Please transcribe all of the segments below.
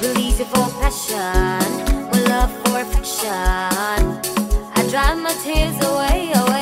Release your for passion, my love for affection. I dry my tears away.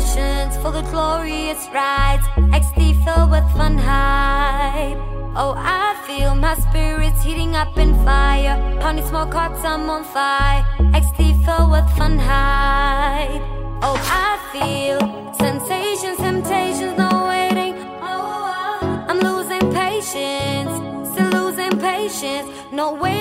Destinations for the glorious rides. XD filled with fun hype. Oh, I feel my spirits heating up in fire. Pony smoke hearts, I'm on fire. XD filled with fun hype. Oh, I feel sensations, temptations, no waiting. Oh, I'm losing patience, still losing patience. No waiting.